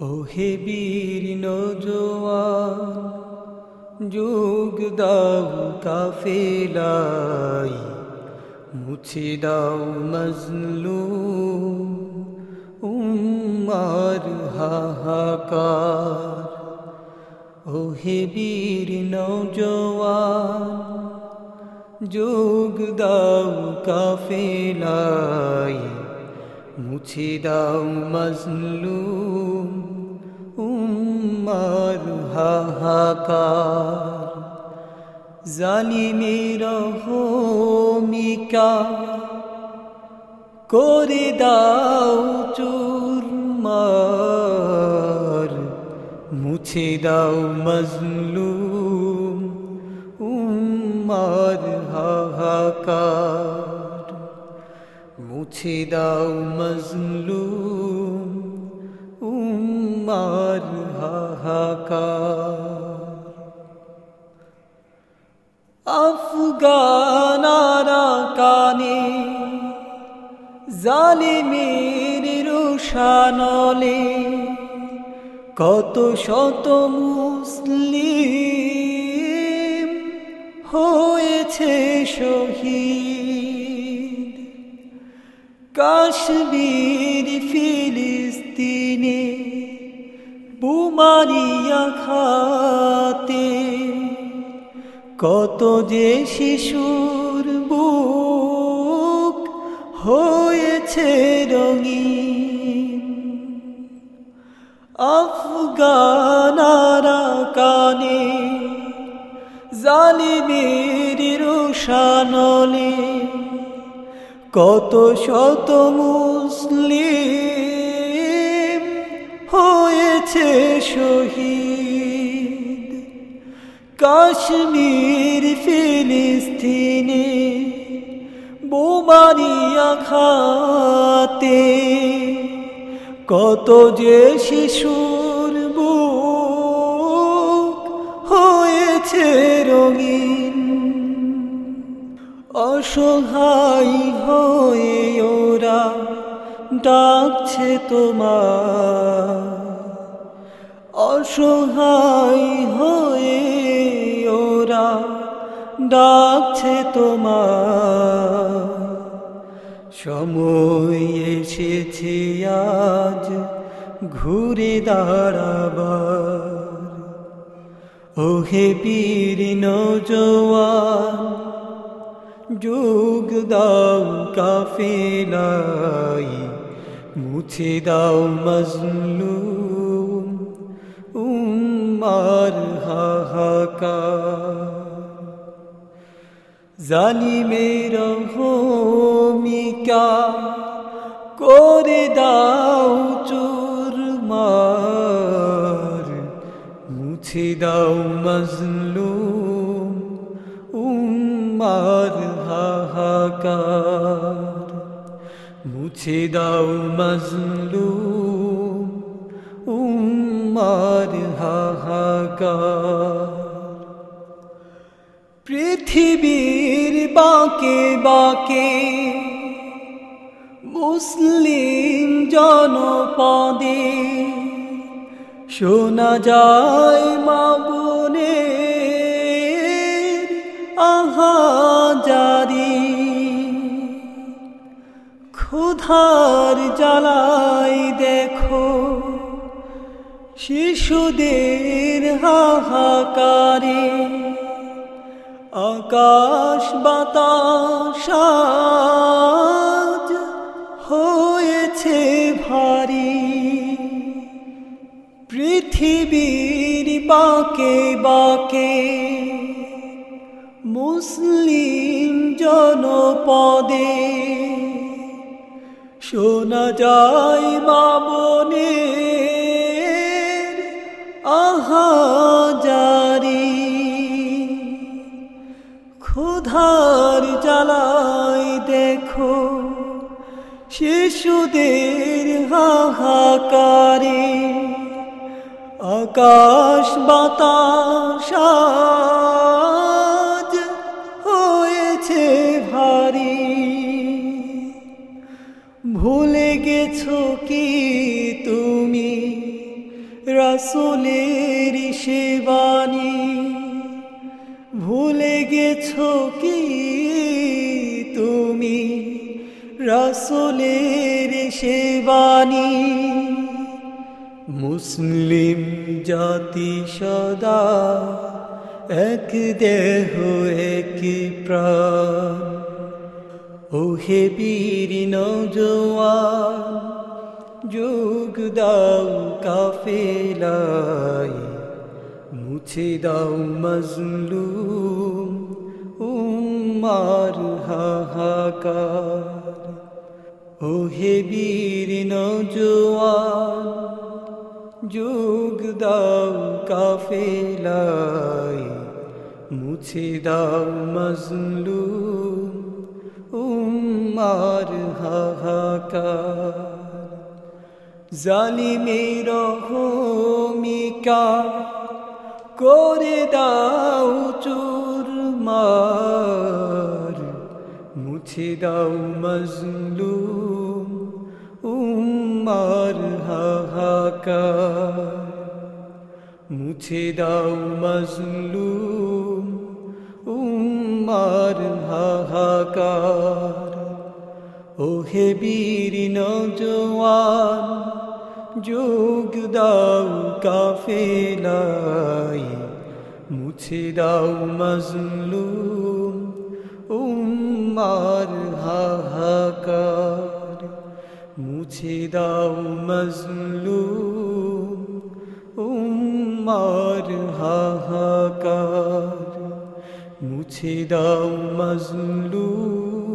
ওহে বীর নজওয়ান, যোগ দাও কাফেলাই, মুছে দাও মজলু উম্মার হাহাকার। ওহে বীর নজওয়ান, যোগ দাও কাফেলাই মুছে দাও মজলুম উম্মার হাহাকার। জালিমের হোমিকা করে দাও চুরমার মুছে দাও মজলুম উম্মার হাহাকার। মুছে দাও মজলুম উম্মার হাহাকার। আফগানারা কানে জালিমের রোশানলে কত শত মুসলিম হয়েছে শহীদ। কাশ্মীর ফিলিস্তিনে বুমারিয়া খাতে কত যে শিশুর বুক হয়েছে রঙিন। আফগানারা কানে জালিমের রোশানলে কত শত মুসলিম হয়েছে শহীদ। কাশ্মীর, ফিলিস্তিনে বোমারিয়া খাতে কত যে শিশুর বুক হয়েছে রঙিন অসহায় হয়ে ওরা ডাকছে তোমার। অসহায় হয়ে ওরা ডাকছে তোমার। সময় এসেছে আজ, ঘুরে দাঁড়াবার। ওহে পীর নজওয়ান যোগ দাও কাফেলাই মুছে দাও মজলুম, উম্মার হাহাকার। জালিমের হোমিকা করে দাও চুরমার মুছে দাও মজলুম। উম্মার হাহাকার। মুছে দাও মজলুম, উম্মার হাহাকার। পৃথিবীর বাকে বাকে মুসলিম জনপদে শোনা যায় মা আহাজারি ক্ষুধার জ্বালাই দেখো শিশুদের হাহাকারে। আকাশ বাতাস হয়েছে ভারী। পৃথিবীর বাকে বাকে মুসলিম জনপদে। শোনা যায় মামনে আহাজারি। ক্ষুধার জ্বালাই দেখো শিশুদের হাহাকারে। আকাশ বাতাস ভুলে গেছো কি তুমি? রাসুলের সেবানী মুসলিম জাতি সদা এক দেহ, এক প্রাণ। ওহে বীর নৌজওয়ান যোগ দাও কাফেলাই মুছে দাও মজলুম উম্মার হাহাকার। ওহে বীর নৌজওয়ান, যোগ দাও কাফেলাই মুছে দাও মজলুম উম্মার হাহাকার। জালিমের হোমিকা করে দাও চুরমার মুছে দাও মজলুম উম্মার হাহাকার, মুছে দাও মজলুম উম্মার হাহাকার। ওহে বীর নজওয়ান যোগ দাও কাফেলাই মুছে দাও মজলুম উম্মার হাহাকার, মুছে দাও মজলুম উম্মার হাহাকার, মুছে দাও মজলুম